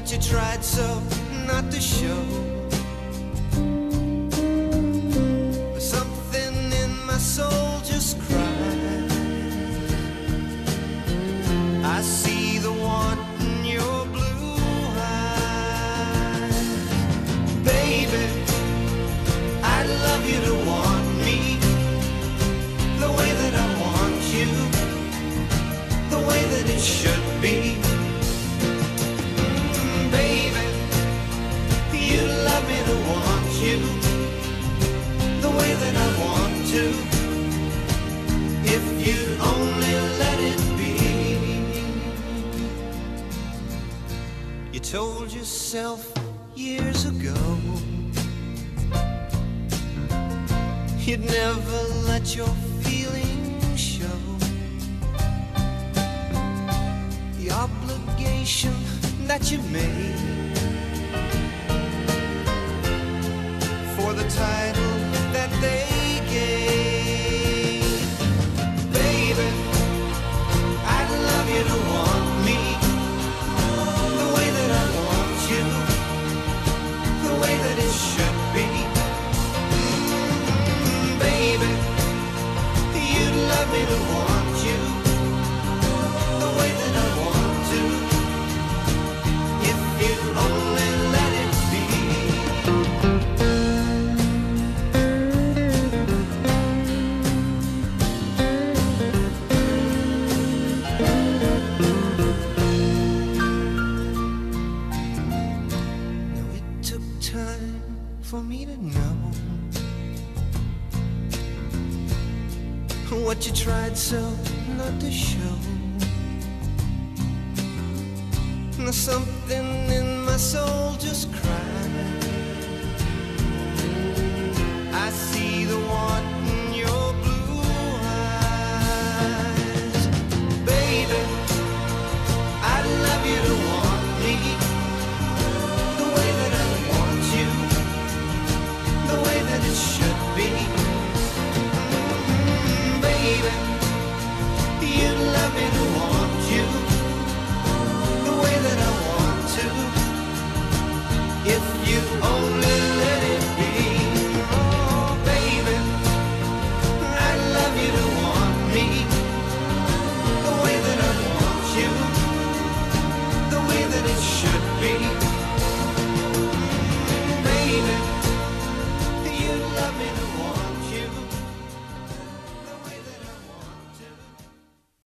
what you tried so not to show. Something in my soul just cried. I see You told yourself years ago. You'd never let your feelings show the obligation that you made for me to know what you tried so not to show. Now something in my soul just cried.